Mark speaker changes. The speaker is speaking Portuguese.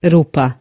Speaker 1: Roupa